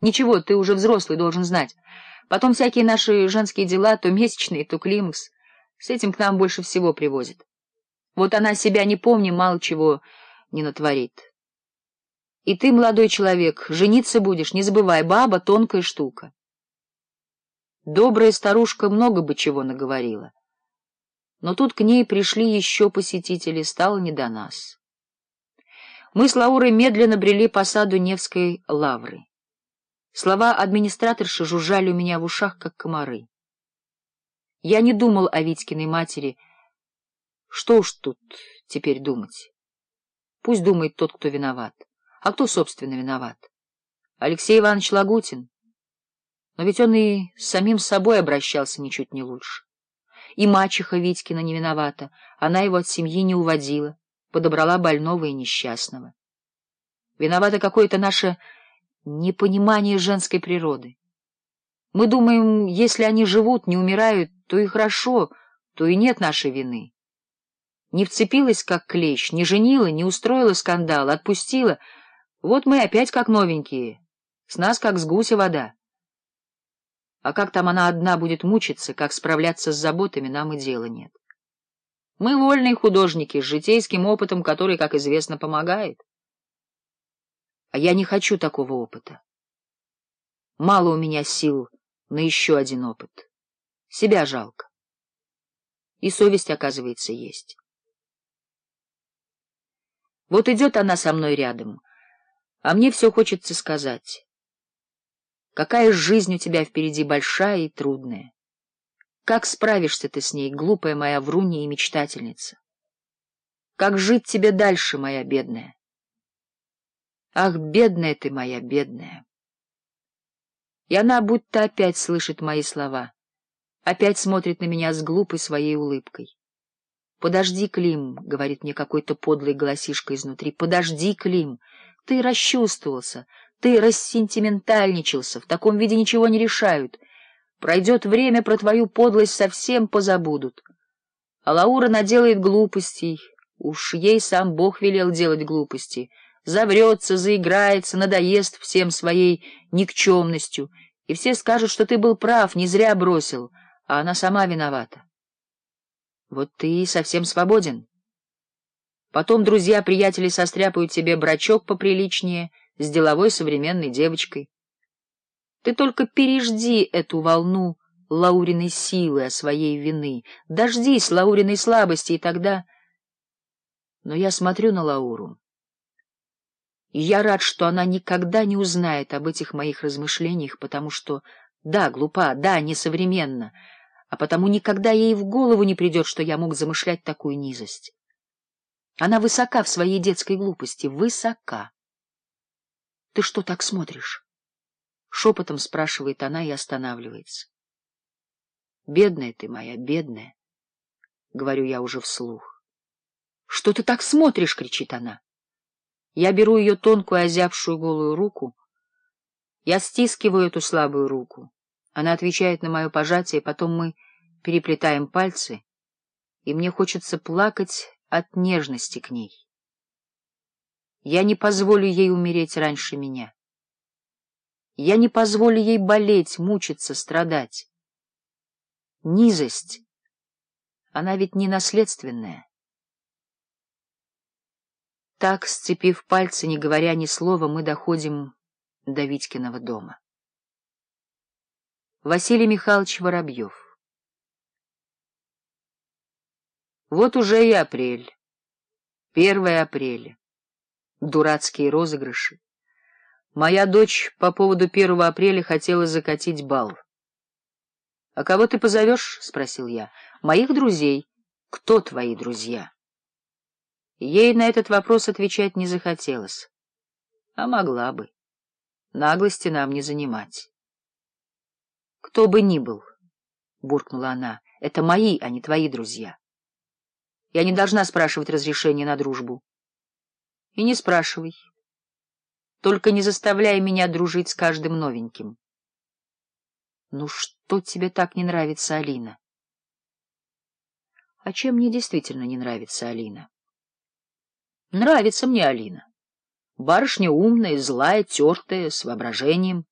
Ничего, ты уже взрослый, должен знать. Потом всякие наши женские дела, то месячные, то климакс. С этим к нам больше всего привозят. Вот она себя не помни, мало чего не натворит. И ты, молодой человек, жениться будешь, не забывай, баба — тонкая штука. Добрая старушка много бы чего наговорила. Но тут к ней пришли еще посетители, стало не до нас. Мы с Лаурой медленно брели по саду Невской лавры. Слова администраторши жужжали у меня в ушах, как комары. Я не думал о Витькиной матери. Что уж тут теперь думать? Пусть думает тот, кто виноват. А кто, собственно, виноват? Алексей Иванович Лагутин. Но ведь он и с самим собой обращался ничуть не лучше. И мачеха Витькина не виновата. Она его от семьи не уводила, подобрала больного и несчастного. Виновата какое-то наше непонимание женской природы. Мы думаем, если они живут, не умирают, то и хорошо, то и нет нашей вины. Не вцепилась, как клещ, не женила, не устроила скандал, отпустила. Вот мы опять как новенькие, с нас как с гуся вода. А как там она одна будет мучиться, как справляться с заботами, нам и дела нет. Мы вольные художники с житейским опытом, который, как известно, помогает. А Я не хочу такого опыта. Мало у меня сил на еще один опыт. Себя жалко. И совесть, оказывается, есть. Вот идет она со мной рядом, а мне все хочется сказать. Какая жизнь у тебя впереди большая и трудная. Как справишься ты с ней, глупая моя врунья и мечтательница? Как жить тебе дальше, моя бедная? Ах, бедная ты моя, бедная! И она будто опять слышит мои слова, опять смотрит на меня с глупой своей улыбкой. «Подожди, Клим», — говорит мне какой-то подлый голосишка изнутри, — «подожди, Клим, ты расчувствовался, ты рассентиментальничался, в таком виде ничего не решают. Пройдет время, про твою подлость совсем позабудут. А Лаура наделает глупостей, уж ей сам Бог велел делать глупости» забрется, заиграется, надоест всем своей никчемностью, и все скажут, что ты был прав, не зря бросил, а она сама виновата. Вот ты совсем свободен. Потом друзья-приятели состряпают тебе брачок поприличнее с деловой современной девочкой. Ты только пережди эту волну Лауриной силы, о своей вины, дождись Лауриной слабости, и тогда... Но я смотрю на Лауру я рад, что она никогда не узнает об этих моих размышлениях, потому что, да, глупа, да, несовременно, а потому никогда ей в голову не придет, что я мог замышлять такую низость. Она высока в своей детской глупости, высока. — Ты что так смотришь? — шепотом спрашивает она и останавливается. — Бедная ты моя, бедная, — говорю я уже вслух. — Что ты так смотришь? — кричит она. — я беру ее тонкую, озябшую голую руку. Я стискиваю эту слабую руку. Она отвечает на мое пожатие, потом мы переплетаем пальцы, и мне хочется плакать от нежности к ней. Я не позволю ей умереть раньше меня. Я не позволю ей болеть, мучиться, страдать. Низость, она ведь не наследственная. Так, сцепив пальцы, не говоря ни слова, мы доходим до Витькиного дома. Василий Михайлович Воробьев Вот уже и апрель. Первое апреля. Дурацкие розыгрыши. Моя дочь по поводу первого апреля хотела закатить бал. — А кого ты позовешь? — спросил я. — Моих друзей. Кто твои друзья? — Ей на этот вопрос отвечать не захотелось. А могла бы. Наглости нам не занимать. — Кто бы ни был, — буркнула она, — это мои, а не твои друзья. Я не должна спрашивать разрешения на дружбу. И не спрашивай. Только не заставляй меня дружить с каждым новеньким. — Ну что тебе так не нравится, Алина? — А чем мне действительно не нравится Алина? — Нравится мне Алина. Барышня умная, злая, тертая, с воображением.